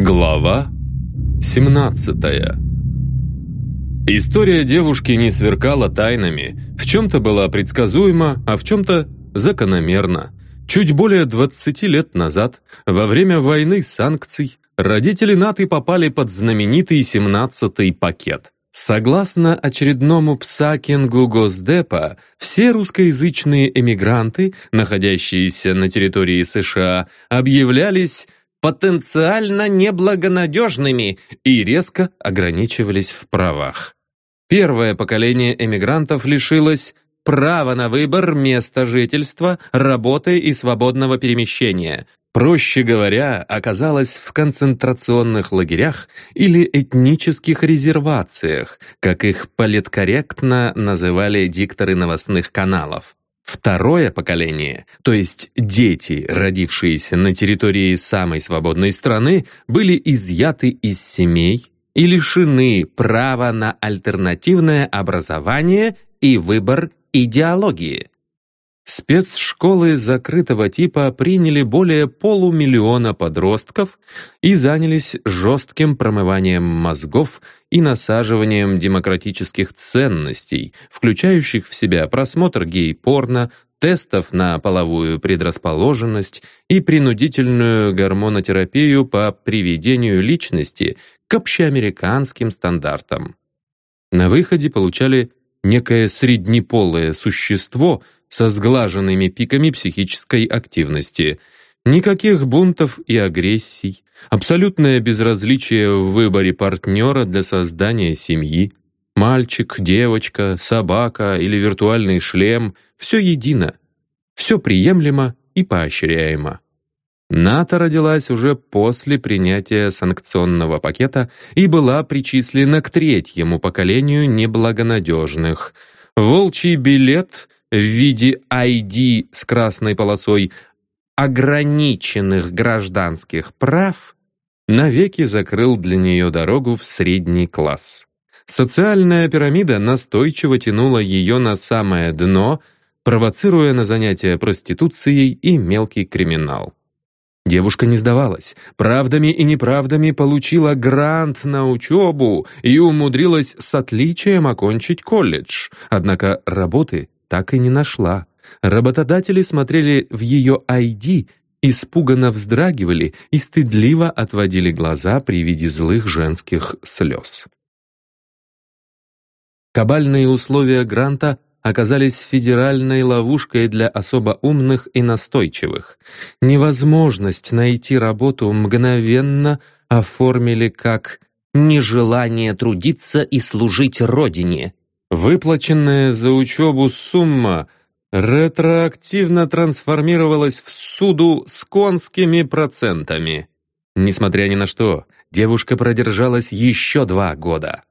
Глава 17 История девушки не сверкала тайнами, в чем-то была предсказуема, а в чем-то закономерна. Чуть более 20 лет назад, во время войны санкций, родители Наты попали под знаменитый 17-й пакет. Согласно очередному псакингу Госдепа, все русскоязычные эмигранты, находящиеся на территории США, объявлялись потенциально неблагонадежными и резко ограничивались в правах. Первое поколение эмигрантов лишилось права на выбор места жительства, работы и свободного перемещения. Проще говоря, оказалось в концентрационных лагерях или этнических резервациях, как их политкорректно называли дикторы новостных каналов. Второе поколение, то есть дети, родившиеся на территории самой свободной страны, были изъяты из семей и лишены права на альтернативное образование и выбор идеологии. Спецшколы закрытого типа приняли более полумиллиона подростков и занялись жестким промыванием мозгов и насаживанием демократических ценностей, включающих в себя просмотр гей-порно, тестов на половую предрасположенность и принудительную гормонотерапию по приведению личности к общеамериканским стандартам. На выходе получали некое среднеполое существо – со сглаженными пиками психической активности. Никаких бунтов и агрессий, абсолютное безразличие в выборе партнера для создания семьи. Мальчик, девочка, собака или виртуальный шлем — все едино. Все приемлемо и поощряемо. НАТО родилась уже после принятия санкционного пакета и была причислена к третьему поколению неблагонадежных. Волчий билет в виде ID с красной полосой ограниченных гражданских прав навеки закрыл для нее дорогу в средний класс. Социальная пирамида настойчиво тянула ее на самое дно, провоцируя на занятия проституцией и мелкий криминал. Девушка не сдавалась, правдами и неправдами получила грант на учебу и умудрилась с отличием окончить колледж, однако работы так и не нашла. Работодатели смотрели в ее ID, испуганно вздрагивали и стыдливо отводили глаза при виде злых женских слез. Кабальные условия гранта оказались федеральной ловушкой для особо умных и настойчивых. Невозможность найти работу мгновенно оформили как «нежелание трудиться и служить Родине», Выплаченная за учебу сумма ретроактивно трансформировалась в суду с конскими процентами. Несмотря ни на что, девушка продержалась еще два года.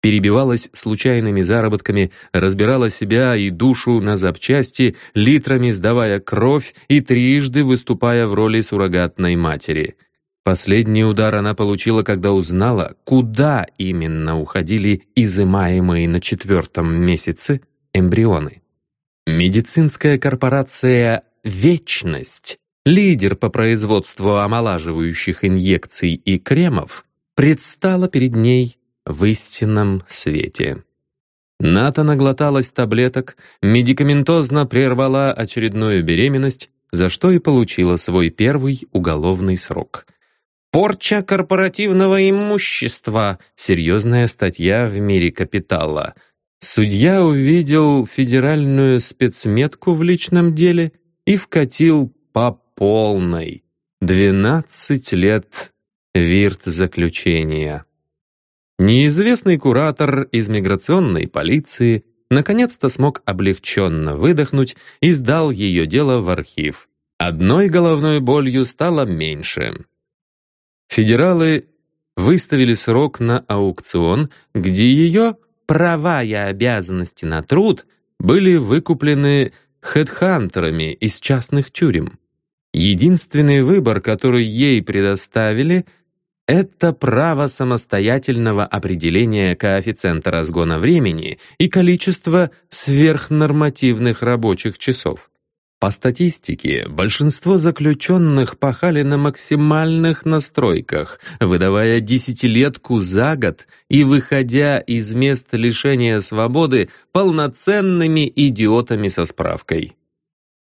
Перебивалась случайными заработками, разбирала себя и душу на запчасти, литрами сдавая кровь и трижды выступая в роли суррогатной матери — Последний удар она получила, когда узнала, куда именно уходили изымаемые на четвертом месяце эмбрионы. Медицинская корпорация «Вечность», лидер по производству омолаживающих инъекций и кремов, предстала перед ней в истинном свете. Ната наглоталась таблеток, медикаментозно прервала очередную беременность, за что и получила свой первый уголовный срок. Порча корпоративного имущества. Серьезная статья в мире капитала. Судья увидел федеральную спецметку в личном деле и вкатил по полной. 12 лет вирт заключения. Неизвестный куратор из миграционной полиции наконец-то смог облегченно выдохнуть и сдал ее дело в архив. Одной головной болью стало меньше. Федералы выставили срок на аукцион, где ее права и обязанности на труд были выкуплены хедхантерами из частных тюрем. Единственный выбор, который ей предоставили, это право самостоятельного определения коэффициента разгона времени и количества сверхнормативных рабочих часов. По статистике, большинство заключенных пахали на максимальных настройках, выдавая десятилетку за год и выходя из мест лишения свободы полноценными идиотами со справкой.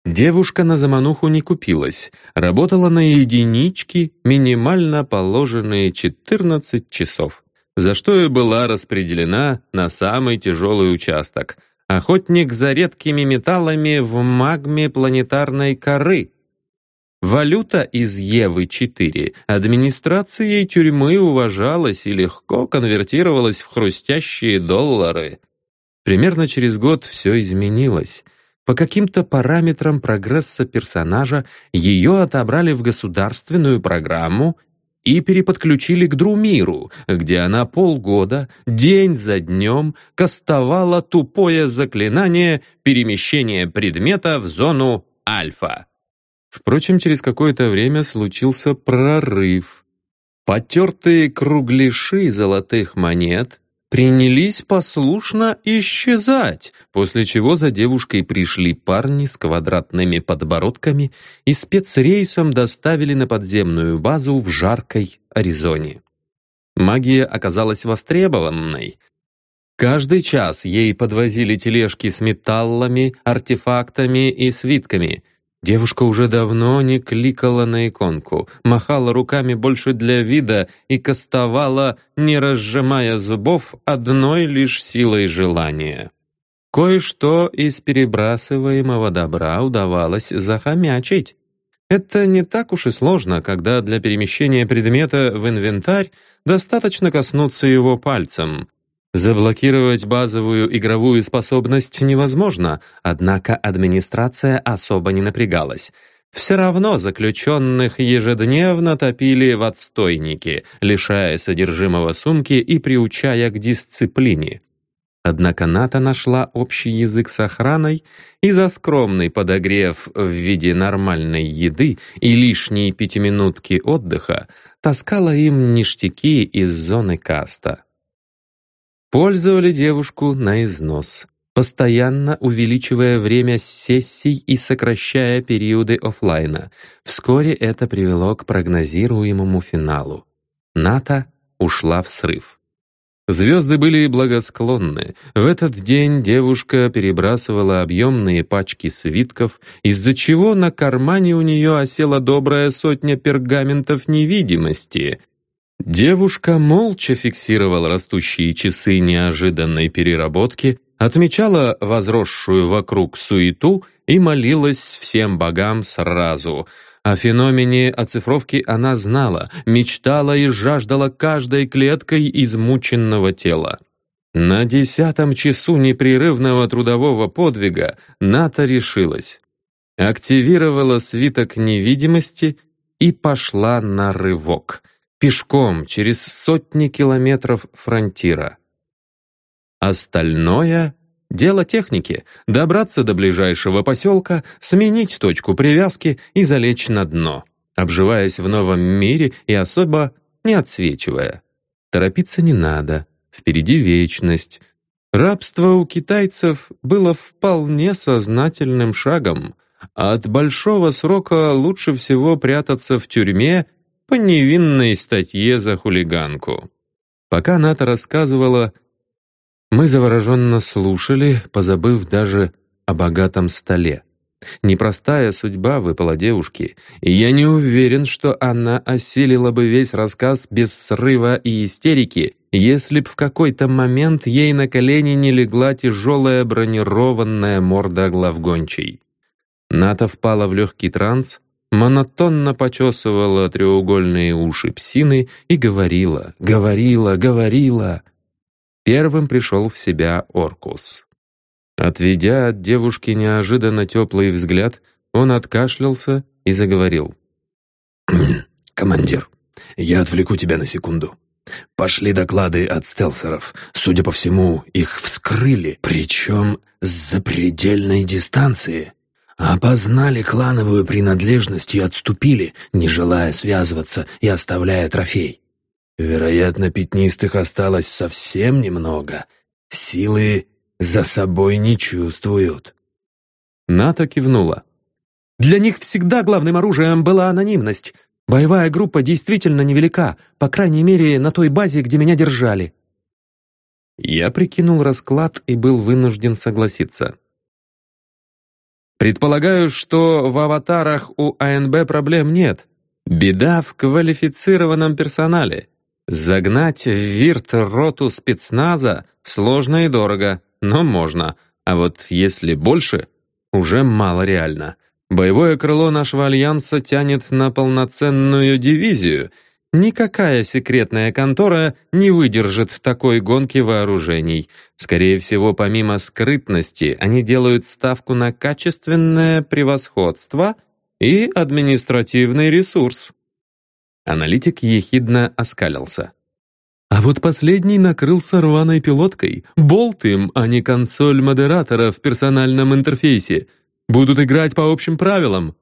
Девушка на замануху не купилась, работала на единички, минимально положенные 14 часов, за что и была распределена на самый тяжелый участок — Охотник за редкими металлами в магме планетарной коры. Валюта из Евы-4 администрацией тюрьмы уважалась и легко конвертировалась в хрустящие доллары. Примерно через год все изменилось. По каким-то параметрам прогресса персонажа ее отобрали в государственную программу и переподключили к Друмиру, где она полгода, день за днем, кастовала тупое заклинание перемещения предмета в зону альфа. Впрочем, через какое-то время случился прорыв. Потертые кругляши золотых монет принялись послушно исчезать, после чего за девушкой пришли парни с квадратными подбородками и спецрейсом доставили на подземную базу в жаркой Аризоне. Магия оказалась востребованной. Каждый час ей подвозили тележки с металлами, артефактами и свитками — Девушка уже давно не кликала на иконку, махала руками больше для вида и кастовала, не разжимая зубов, одной лишь силой желания. Кое-что из перебрасываемого добра удавалось захомячить. Это не так уж и сложно, когда для перемещения предмета в инвентарь достаточно коснуться его пальцем. Заблокировать базовую игровую способность невозможно, однако администрация особо не напрягалась. Все равно заключенных ежедневно топили в отстойнике, лишая содержимого сумки и приучая к дисциплине. Однако НАТО нашла общий язык с охраной и за скромный подогрев в виде нормальной еды и лишние пятиминутки отдыха таскала им ништяки из зоны каста. Пользовали девушку на износ, постоянно увеличивая время сессий и сокращая периоды офлайна. Вскоре это привело к прогнозируемому финалу. НАТО ушла в срыв. Звезды были благосклонны. В этот день девушка перебрасывала объемные пачки свитков, из-за чего на кармане у нее осела добрая сотня пергаментов невидимости, Девушка молча фиксировала растущие часы неожиданной переработки, отмечала возросшую вокруг суету и молилась всем богам сразу. О феномене оцифровки она знала, мечтала и жаждала каждой клеткой измученного тела. На десятом часу непрерывного трудового подвига Ната решилась. Активировала свиток невидимости и пошла на рывок — пешком через сотни километров фронтира. Остальное — дело техники — добраться до ближайшего поселка, сменить точку привязки и залечь на дно, обживаясь в новом мире и особо не отсвечивая. Торопиться не надо, впереди вечность. Рабство у китайцев было вполне сознательным шагом. От большого срока лучше всего прятаться в тюрьме по невинной статье за хулиганку. Пока Ната рассказывала, мы завороженно слушали, позабыв даже о богатом столе. Непростая судьба выпала девушке, и я не уверен, что она осилила бы весь рассказ без срыва и истерики, если б в какой-то момент ей на колени не легла тяжелая бронированная морда главгончей. Ната впала в легкий транс, монотонно почесывала треугольные уши псины и говорила, говорила, говорила. Первым пришел в себя Оркус. Отведя от девушки неожиданно теплый взгляд, он откашлялся и заговорил. «Командир, я отвлеку тебя на секунду. Пошли доклады от стелсеров. Судя по всему, их вскрыли, причем с запредельной дистанции. Опознали клановую принадлежность и отступили, не желая связываться и оставляя трофей. Вероятно, пятнистых осталось совсем немного. Силы за собой не чувствуют. Ната кивнула. Для них всегда главным оружием была анонимность. Боевая группа действительно невелика, по крайней мере, на той базе, где меня держали». Я прикинул расклад и был вынужден согласиться. Предполагаю, что в аватарах у АНБ проблем нет. Беда в квалифицированном персонале. Загнать в вирт роту спецназа сложно и дорого, но можно. А вот если больше, уже мало реально. Боевое крыло нашего альянса тянет на полноценную дивизию. Никакая секретная контора не выдержит такой гонки вооружений. Скорее всего, помимо скрытности, они делают ставку на качественное превосходство и административный ресурс. Аналитик ехидно оскалился. А вот последний накрылся рваной пилоткой. Болт им, а не консоль модератора в персональном интерфейсе — Будут играть по общим правилам».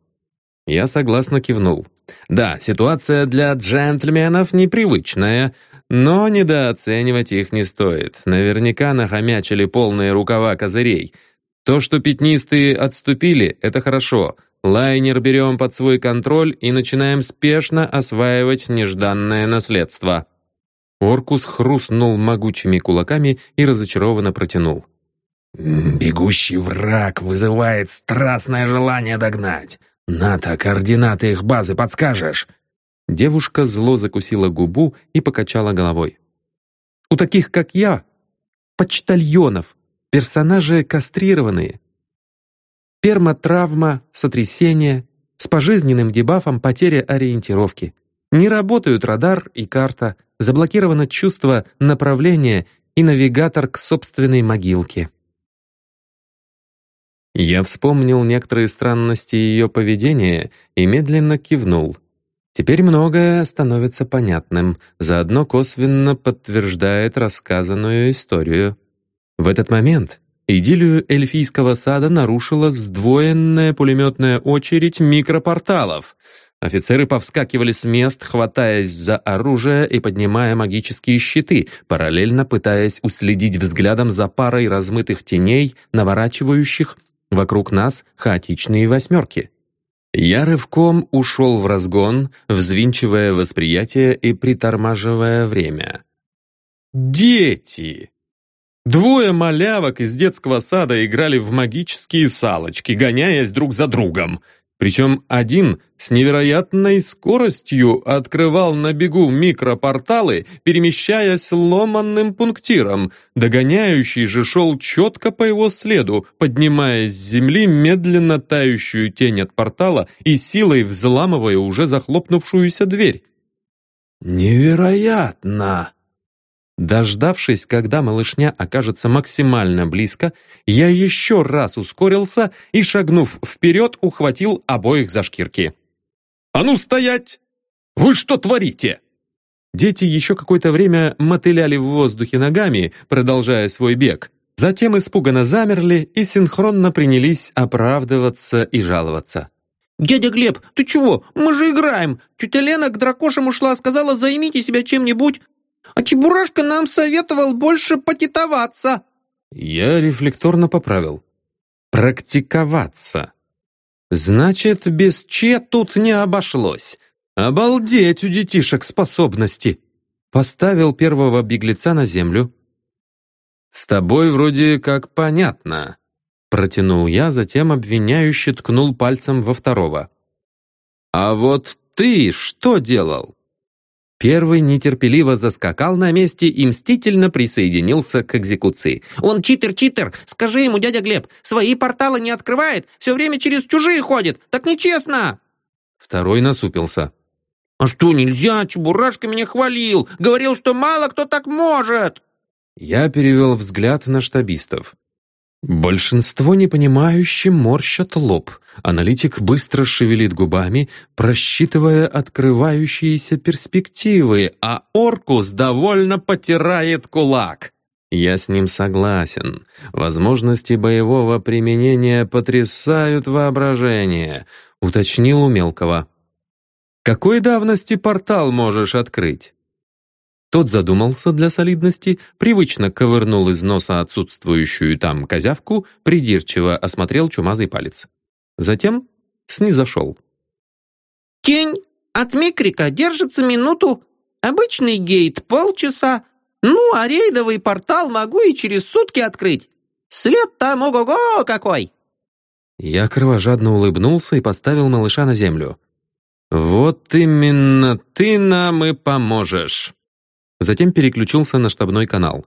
Я согласно кивнул. «Да, ситуация для джентльменов непривычная, но недооценивать их не стоит. Наверняка нахомячили полные рукава козырей. То, что пятнистые отступили, это хорошо. Лайнер берем под свой контроль и начинаем спешно осваивать нежданное наследство». Оркус хрустнул могучими кулаками и разочарованно протянул. «Бегущий враг вызывает страстное желание догнать. Ната, координаты их базы подскажешь?» Девушка зло закусила губу и покачала головой. «У таких, как я, почтальонов, персонажи кастрированные. Пермотравма, сотрясение, с пожизненным дебафом потеря ориентировки. Не работают радар и карта, заблокировано чувство направления и навигатор к собственной могилке. Я вспомнил некоторые странности ее поведения и медленно кивнул. Теперь многое становится понятным, заодно косвенно подтверждает рассказанную историю. В этот момент идиллию эльфийского сада нарушила сдвоенная пулеметная очередь микропорталов. Офицеры повскакивали с мест, хватаясь за оружие и поднимая магические щиты, параллельно пытаясь уследить взглядом за парой размытых теней, наворачивающих Вокруг нас хаотичные восьмерки. Я рывком ушел в разгон, взвинчивая восприятие и притормаживая время. «Дети!» Двое малявок из детского сада играли в магические салочки, гоняясь друг за другом. Причем один с невероятной скоростью открывал на бегу микропорталы, перемещаясь ломанным пунктиром. Догоняющий же шел четко по его следу, поднимая с земли медленно тающую тень от портала и силой взламывая уже захлопнувшуюся дверь. «Невероятно!» Дождавшись, когда малышня окажется максимально близко, я еще раз ускорился и, шагнув вперед, ухватил обоих за шкирки. «А ну стоять! Вы что творите?» Дети еще какое-то время мотыляли в воздухе ногами, продолжая свой бег. Затем испуганно замерли и синхронно принялись оправдываться и жаловаться. «Дядя Глеб, ты чего? Мы же играем! Тетя Лена к дракошам ушла, сказала, займите себя чем-нибудь, а Чебурашка нам советовал больше потитоваться». Я рефлекторно поправил. «Практиковаться». Значит, без Че тут не обошлось. Обалдеть у детишек способности. Поставил первого беглеца на землю. «С тобой вроде как понятно», — протянул я, затем обвиняюще ткнул пальцем во второго. «А вот ты что делал?» Первый нетерпеливо заскакал на месте и мстительно присоединился к экзекуции. «Он читер-читер! Скажи ему, дядя Глеб, свои порталы не открывает, все время через чужие ходит! Так нечестно!» Второй насупился. «А что, нельзя? Чебурашка меня хвалил! Говорил, что мало кто так может!» Я перевел взгляд на штабистов. Большинство непонимающе морщат лоб. Аналитик быстро шевелит губами, просчитывая открывающиеся перспективы, а Оркус довольно потирает кулак. Я с ним согласен. Возможности боевого применения потрясают воображение, уточнил у мелкого. Какой давности портал можешь открыть? Тот задумался для солидности, привычно ковырнул из носа отсутствующую там козявку, придирчиво осмотрел чумазый палец. Затем снизошел. Тень от микрика держится минуту, обычный гейт полчаса, ну, а рейдовый портал могу и через сутки открыть. След там ого-го какой!» Я кровожадно улыбнулся и поставил малыша на землю. «Вот именно ты нам и поможешь!» Затем переключился на штабной канал.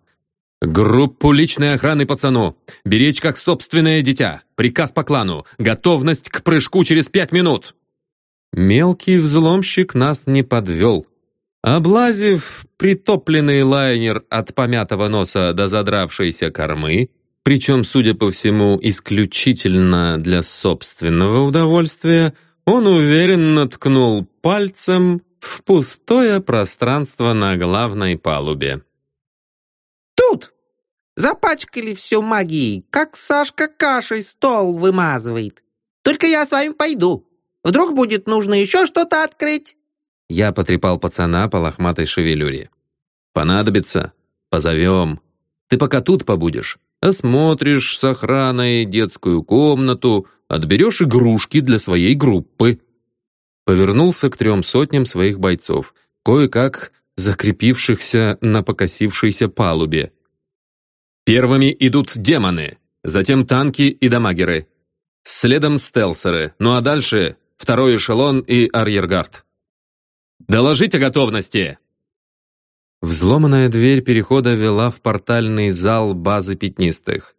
«Группу личной охраны пацану! Беречь как собственное дитя! Приказ по клану! Готовность к прыжку через пять минут!» Мелкий взломщик нас не подвел. Облазив притопленный лайнер от помятого носа до задравшейся кормы, причем, судя по всему, исключительно для собственного удовольствия, он уверенно ткнул пальцем в пустое пространство на главной палубе. «Тут! Запачкали все магией, как Сашка кашей стол вымазывает. Только я с вами пойду. Вдруг будет нужно еще что-то открыть?» Я потрепал пацана по лохматой шевелюре. «Понадобится? Позовем. Ты пока тут побудешь. Осмотришь с охраной детскую комнату, отберешь игрушки для своей группы». Повернулся к трем сотням своих бойцов, кое-как закрепившихся на покосившейся палубе. Первыми идут демоны, затем танки и дамагеры. Следом стелсеры, ну а дальше второй эшелон и арьергард. «Доложить о готовности!» Взломанная дверь перехода вела в портальный зал базы пятнистых.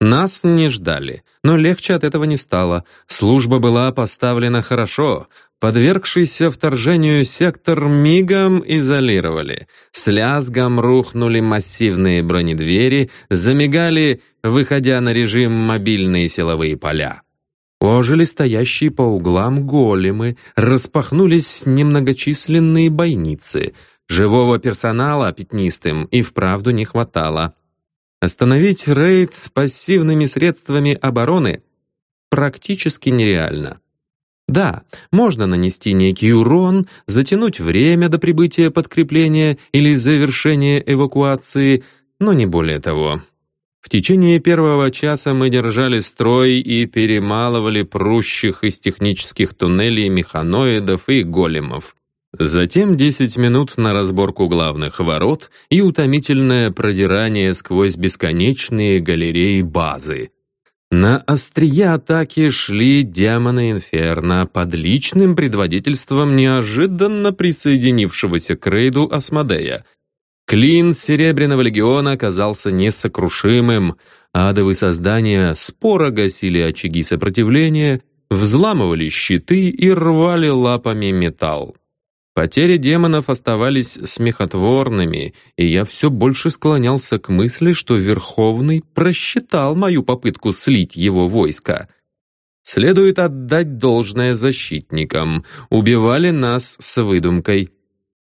Нас не ждали, но легче от этого не стало. Служба была поставлена хорошо. Подвергшийся вторжению сектор мигом изолировали. С лязгом рухнули массивные бронедвери, замигали, выходя на режим мобильные силовые поля. Ожили стоящие по углам големы, распахнулись немногочисленные бойницы. Живого персонала пятнистым и вправду не хватало. Остановить рейд пассивными средствами обороны практически нереально. Да, можно нанести некий урон, затянуть время до прибытия подкрепления или завершения эвакуации, но не более того. В течение первого часа мы держали строй и перемалывали прущих из технических туннелей механоидов и големов. Затем 10 минут на разборку главных ворот и утомительное продирание сквозь бесконечные галереи базы. На острие атаки шли демоны Инферно под личным предводительством неожиданно присоединившегося к рейду Асмодея — Клин Серебряного легиона оказался несокрушимым. Адовые создания споро гасили очаги сопротивления, взламывали щиты и рвали лапами металл. Потери демонов оставались смехотворными, и я все больше склонялся к мысли, что Верховный просчитал мою попытку слить его войско. Следует отдать должное защитникам. Убивали нас с выдумкой.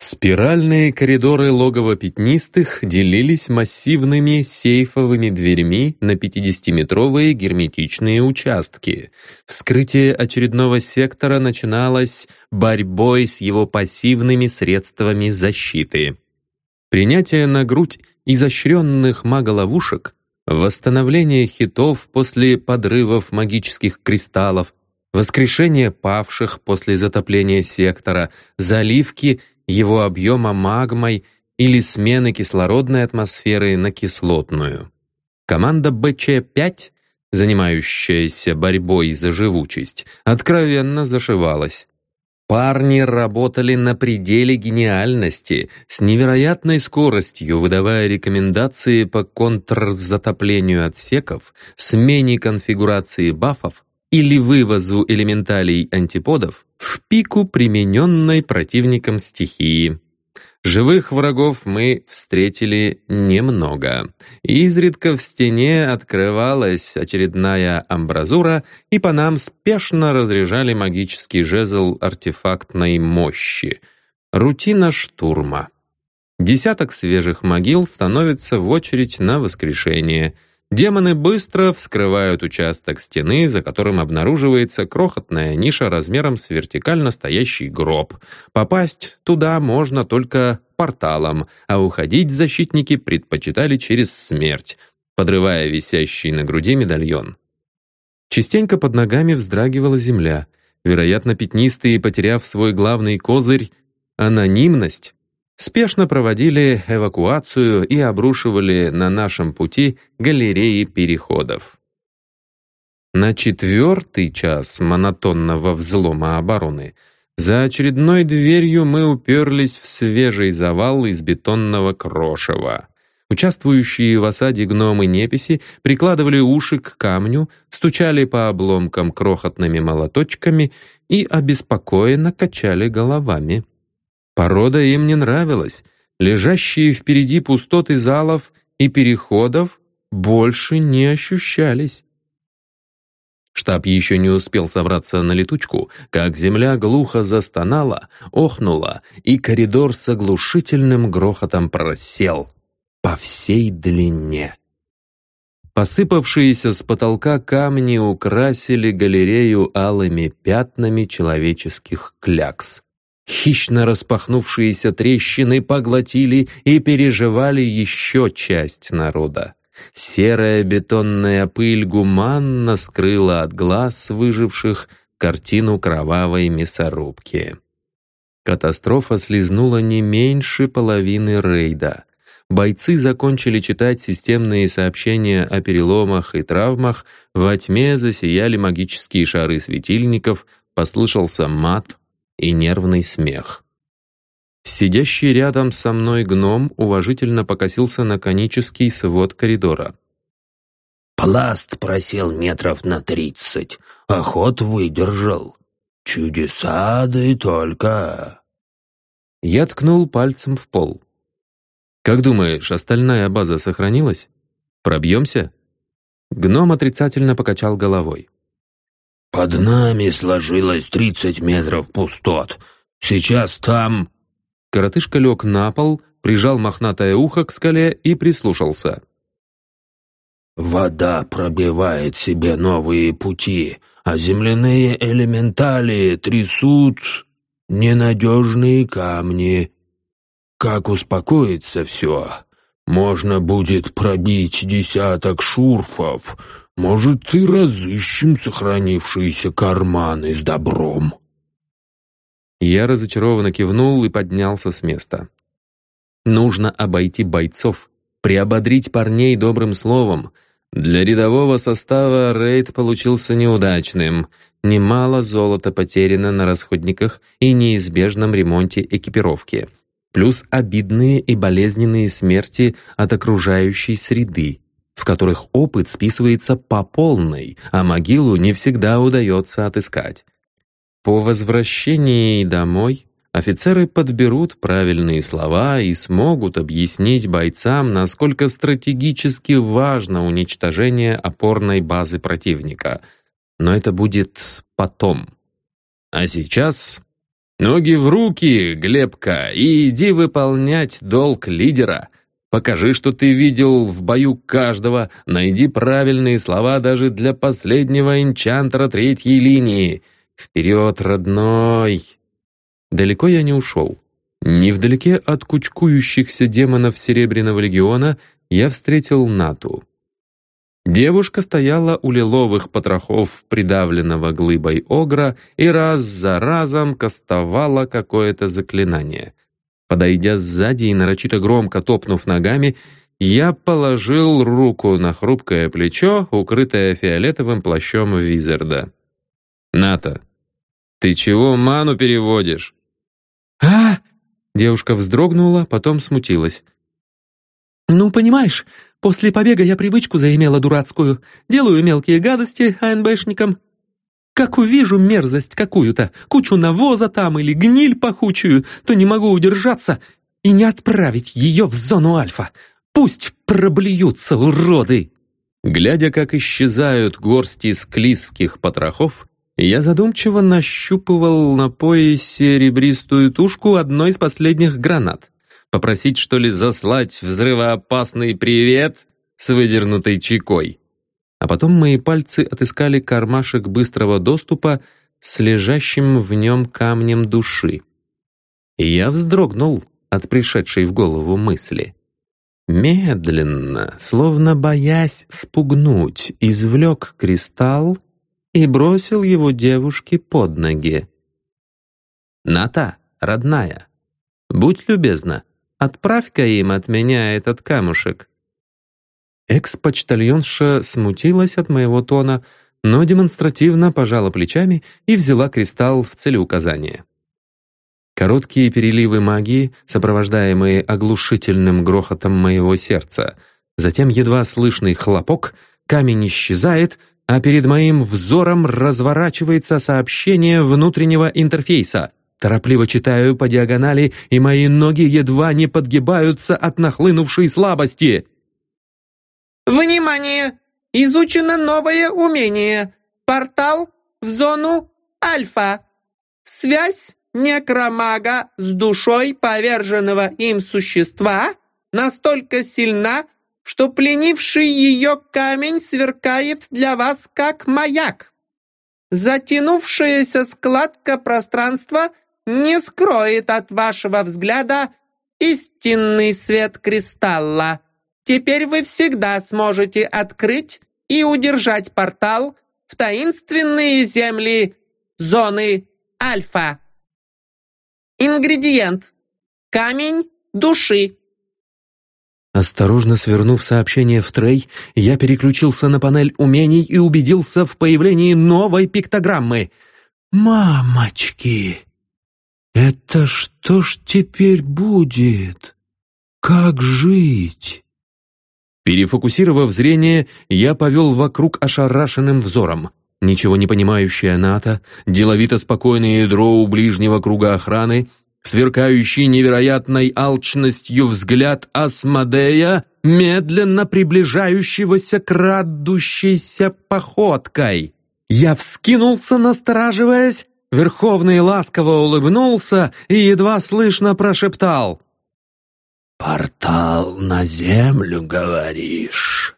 Спиральные коридоры логова пятнистых делились массивными сейфовыми дверьми на 50-метровые герметичные участки. Вскрытие очередного сектора начиналось борьбой с его пассивными средствами защиты. Принятие на грудь изощренных маголовушек, восстановление хитов после подрывов магических кристаллов, воскрешение павших после затопления сектора, заливки — его объема магмой или смены кислородной атмосферы на кислотную. Команда БЧ-5, занимающаяся борьбой за живучесть, откровенно зашивалась. Парни работали на пределе гениальности, с невероятной скоростью выдавая рекомендации по контрзатоплению отсеков, смене конфигурации бафов или вывозу элементалей антиподов в пику примененной противником стихии. Живых врагов мы встретили немного. Изредка в стене открывалась очередная амбразура, и по нам спешно разряжали магический жезл артефактной мощи. Рутина штурма. Десяток свежих могил становится в очередь на воскрешение — Демоны быстро вскрывают участок стены, за которым обнаруживается крохотная ниша размером с вертикально стоящий гроб. Попасть туда можно только порталом, а уходить защитники предпочитали через смерть, подрывая висящий на груди медальон. Частенько под ногами вздрагивала земля. вероятно, пятнистые, потеряв свой главный козырь, анонимность, спешно проводили эвакуацию и обрушивали на нашем пути галереи переходов. На четвертый час монотонного взлома обороны за очередной дверью мы уперлись в свежий завал из бетонного крошева. Участвующие в осаде гномы-неписи прикладывали уши к камню, стучали по обломкам крохотными молоточками и обеспокоенно качали головами. Порода им не нравилась. Лежащие впереди пустоты залов и переходов больше не ощущались. Штаб еще не успел собраться на летучку, как земля глухо застонала, охнула, и коридор с оглушительным грохотом просел по всей длине. Посыпавшиеся с потолка камни украсили галерею алыми пятнами человеческих клякс. Хищно распахнувшиеся трещины поглотили и переживали еще часть народа. Серая бетонная пыль гуманно скрыла от глаз выживших картину кровавой мясорубки. Катастрофа слезнула не меньше половины рейда. Бойцы закончили читать системные сообщения о переломах и травмах, во тьме засияли магические шары светильников, послышался мат и нервный смех. Сидящий рядом со мной гном уважительно покосился на конический свод коридора. «Пласт просел метров на тридцать, а ход выдержал. Чудеса, да и только...» Я ткнул пальцем в пол. «Как думаешь, остальная база сохранилась? Пробьемся?» Гном отрицательно покачал головой. «Под нами сложилось тридцать метров пустот. Сейчас там...» Коротышка лег на пол, прижал мохнатое ухо к скале и прислушался. «Вода пробивает себе новые пути, а земляные элементали трясут ненадежные камни. Как успокоится все? Можно будет пробить десяток шурфов, может, и разыщем сохранившиеся карманы с добром». Я разочарованно кивнул и поднялся с места. Нужно обойти бойцов, приободрить парней добрым словом. Для рядового состава рейд получился неудачным. Немало золота потеряно на расходниках и неизбежном ремонте экипировки. Плюс обидные и болезненные смерти от окружающей среды, в которых опыт списывается по полной, а могилу не всегда удается отыскать. По возвращении домой офицеры подберут правильные слова и смогут объяснить бойцам, насколько стратегически важно уничтожение опорной базы противника. Но это будет потом. А сейчас ноги в руки, Глебка, и иди выполнять долг лидера. Покажи, что ты видел в бою каждого, найди правильные слова даже для последнего энчантера третьей линии — «Вперед, родной!» Далеко я не ушел. Невдалеке от кучкующихся демонов Серебряного легиона я встретил Нату. Девушка стояла у лиловых потрохов придавленного глыбой огра и раз за разом кастовала какое-то заклинание. Подойдя сзади и нарочито громко топнув ногами, я положил руку на хрупкое плечо, укрытое фиолетовым плащом Визарда. «Ната, ты чего ману переводишь?» «А!» Девушка вздрогнула, потом смутилась. «Ну, понимаешь, после побега я привычку заимела дурацкую. Делаю мелкие гадости АНБшникам. Как увижу мерзость какую-то, кучу навоза там или гниль пахучую, то не могу удержаться и не отправить ее в зону альфа. Пусть проблюются уроды!» Глядя, как исчезают горсти склизких потрохов, я задумчиво нащупывал на поясе ребристую тушку одной из последних гранат. Попросить, что ли, заслать взрывоопасный привет с выдернутой чекой. А потом мои пальцы отыскали кармашек быстрого доступа с лежащим в нем камнем души. И я вздрогнул от пришедшей в голову мысли. Медленно, словно боясь спугнуть, извлек кристалл и бросил его девушке под ноги. «Ната, родная, будь любезна, отправь-ка им от меня этот камушек». Экс-почтальонша смутилась от моего тона, но демонстративно пожала плечами и взяла кристалл в целеуказание. Короткие переливы магии, сопровождаемые оглушительным грохотом моего сердца. Затем едва слышный хлопок, камень исчезает, а перед моим взором разворачивается сообщение внутреннего интерфейса. Торопливо читаю по диагонали, и мои ноги едва не подгибаются от нахлынувшей слабости. «Внимание! Изучено новое умение. Портал в зону Альфа. Связь некромага с душой поверженного им существа настолько сильна, что пленивший ее камень сверкает для вас как маяк. Затянувшаяся складка пространства не скроет от вашего взгляда истинный свет кристалла. Теперь вы всегда сможете открыть и удержать портал в таинственные земли зоны Альфа. Ингредиент. Камень души. Осторожно свернув сообщение в трей, я переключился на панель умений и убедился в появлении новой пиктограммы. «Мамочки! Это что ж теперь будет? Как жить?» Перефокусировав зрение, я повел вокруг ошарашенным взором. Ничего не понимающая НАТО, деловито спокойное ядро у ближнего круга охраны, сверкающий невероятной алчностью взгляд Асмодея, медленно приближающегося крадущейся походкой. Я вскинулся, настораживаясь, Верховный ласково улыбнулся и едва слышно прошептал. «Портал на землю, говоришь?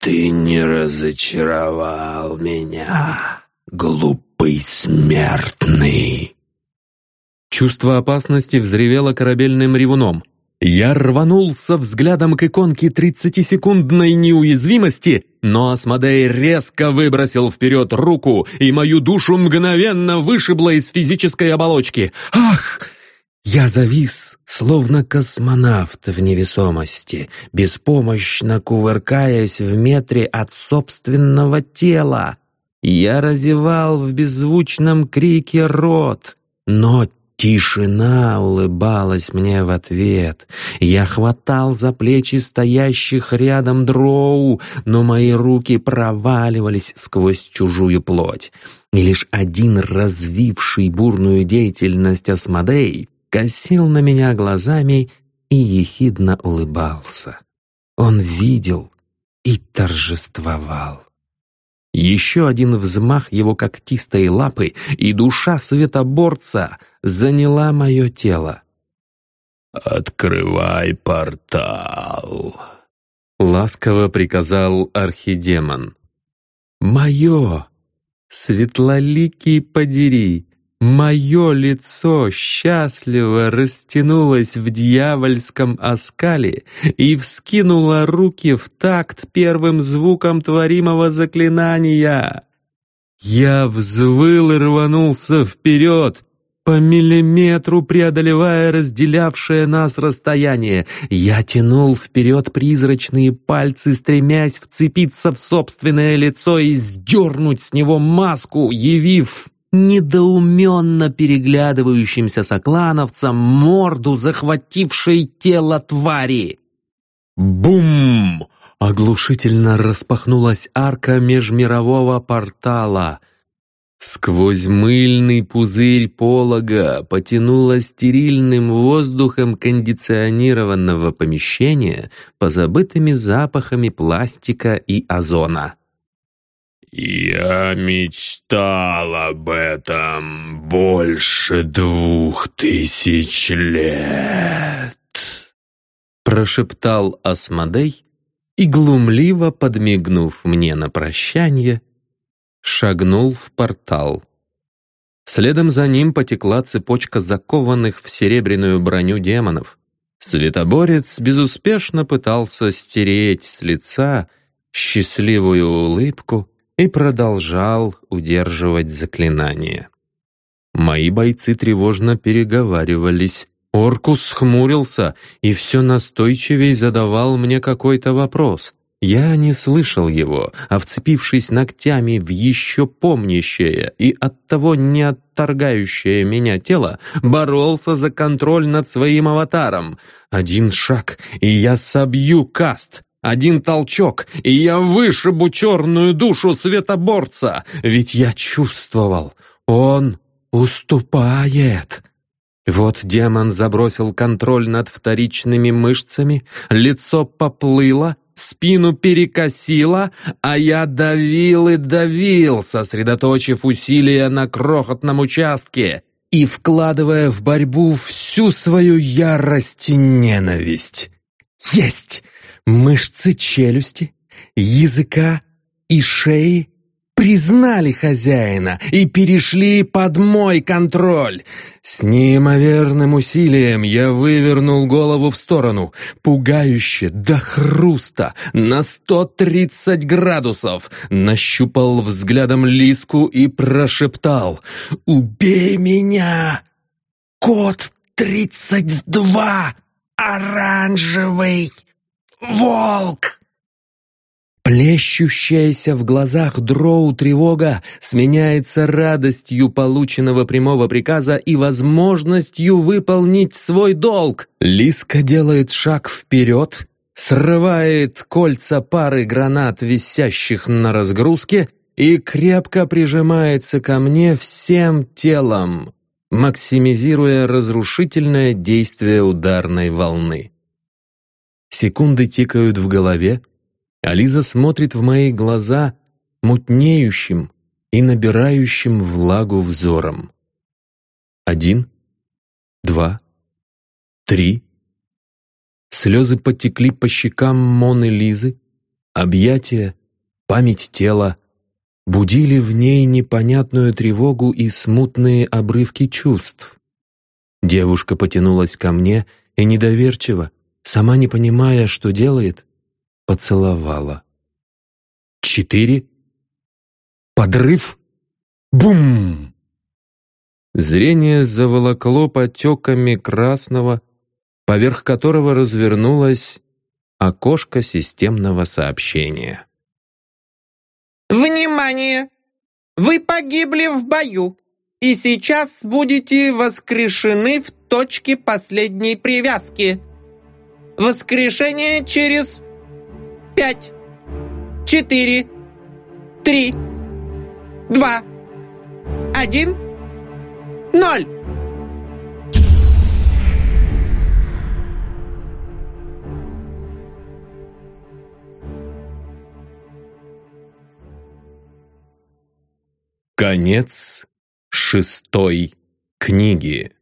Ты не разочаровал меня, глупый смертный!» Чувство опасности взревело корабельным ревуном. Я рванулся взглядом к иконке 30-секундной неуязвимости, но Асмодей резко выбросил вперед руку, и мою душу мгновенно вышибло из физической оболочки. «Ах!» Я завис, словно космонавт в невесомости, беспомощно кувыркаясь в метре от собственного тела. Я разевал в беззвучном крике рот, но Тишина улыбалась мне в ответ. Я хватал за плечи стоящих рядом дроу, но мои руки проваливались сквозь чужую плоть. И лишь один развивший бурную деятельность Асмодей косил на меня глазами и ехидно улыбался. Он видел и торжествовал. Еще один взмах его когтистой лапы, и душа светоборца заняла мое тело. «Открывай портал», — ласково приказал архидемон. «Мое! Светлоликий подери! Мое лицо счастливо растянулось в дьявольском оскале и вскинуло руки в такт первым звуком творимого заклинания. Я взвыл и рванулся вперед, по миллиметру преодолевая разделявшее нас расстояние. Я тянул вперед призрачные пальцы, стремясь вцепиться в собственное лицо и сдернуть с него маску, явив недоуменно переглядывающимся соклановцам морду захватившей тело твари. Бум! Оглушительно распахнулась арка межмирового портала. Сквозь мыльный пузырь полога потянуло стерильным воздухом кондиционированного помещения, позабытыми запахами пластика и озона. «Я мечтал об этом больше двух тысяч лет», прошептал Асмодей и, глумливо подмигнув мне на прощание, шагнул в портал. Следом за ним потекла цепочка закованных в серебряную броню демонов. Светоборец безуспешно пытался стереть с лица счастливую улыбку, и продолжал удерживать заклинание. Мои бойцы тревожно переговаривались. Оркус хмурился и все настойчивее задавал мне какой-то вопрос. Я не слышал его, а вцепившись ногтями в еще помнящее и оттого не отторгающее меня тело, боролся за контроль над своим аватаром. Один шаг, и я собью каст. Один толчок, и я вышибу черную душу светоборца, ведь я чувствовал, он уступает. Вот демон забросил контроль над вторичными мышцами, лицо поплыло, спину перекосило, а я давил и давил, сосредоточив усилия на крохотном участке и вкладывая в борьбу всю свою ярость и ненависть. Есть! Мышцы челюсти, языка и шеи признали хозяина и перешли под мой контроль. С неимоверным усилием я вывернул голову в сторону, пугающе до хруста, на 130 градусов, нащупал взглядом Лиску и прошептал «Убей меня! Код 32! Оранжевый! Волк!» Плещущаяся в глазах дроу тревога сменяется радостью полученного прямого приказа и возможностью выполнить свой долг. Лиска делает шаг вперед, срывает кольца пары гранат, висящих на разгрузке, и крепко прижимается ко мне всем телом, максимизируя разрушительное действие ударной волны. Секунды тикают в голове, Ализа смотрит в мои глаза мутнеющим и набирающим влагу взором. Один, два, три. Слезы потекли по щекам Моны Лизы, объятия, память тела будили в ней непонятную тревогу и смутные обрывки чувств. Девушка потянулась ко мне и недоверчиво, сама не понимая, что делает, поцеловала. Четыре. Подрыв. Бум! Зрение заволокло потеками красного, поверх которого развернулось окошко системного сообщения. «Внимание! Вы погибли в бою, и сейчас будете воскрешены в точке последней привязки. Воскрешение через пять, четыре, три, два, один, ноль. Конец шестой книги.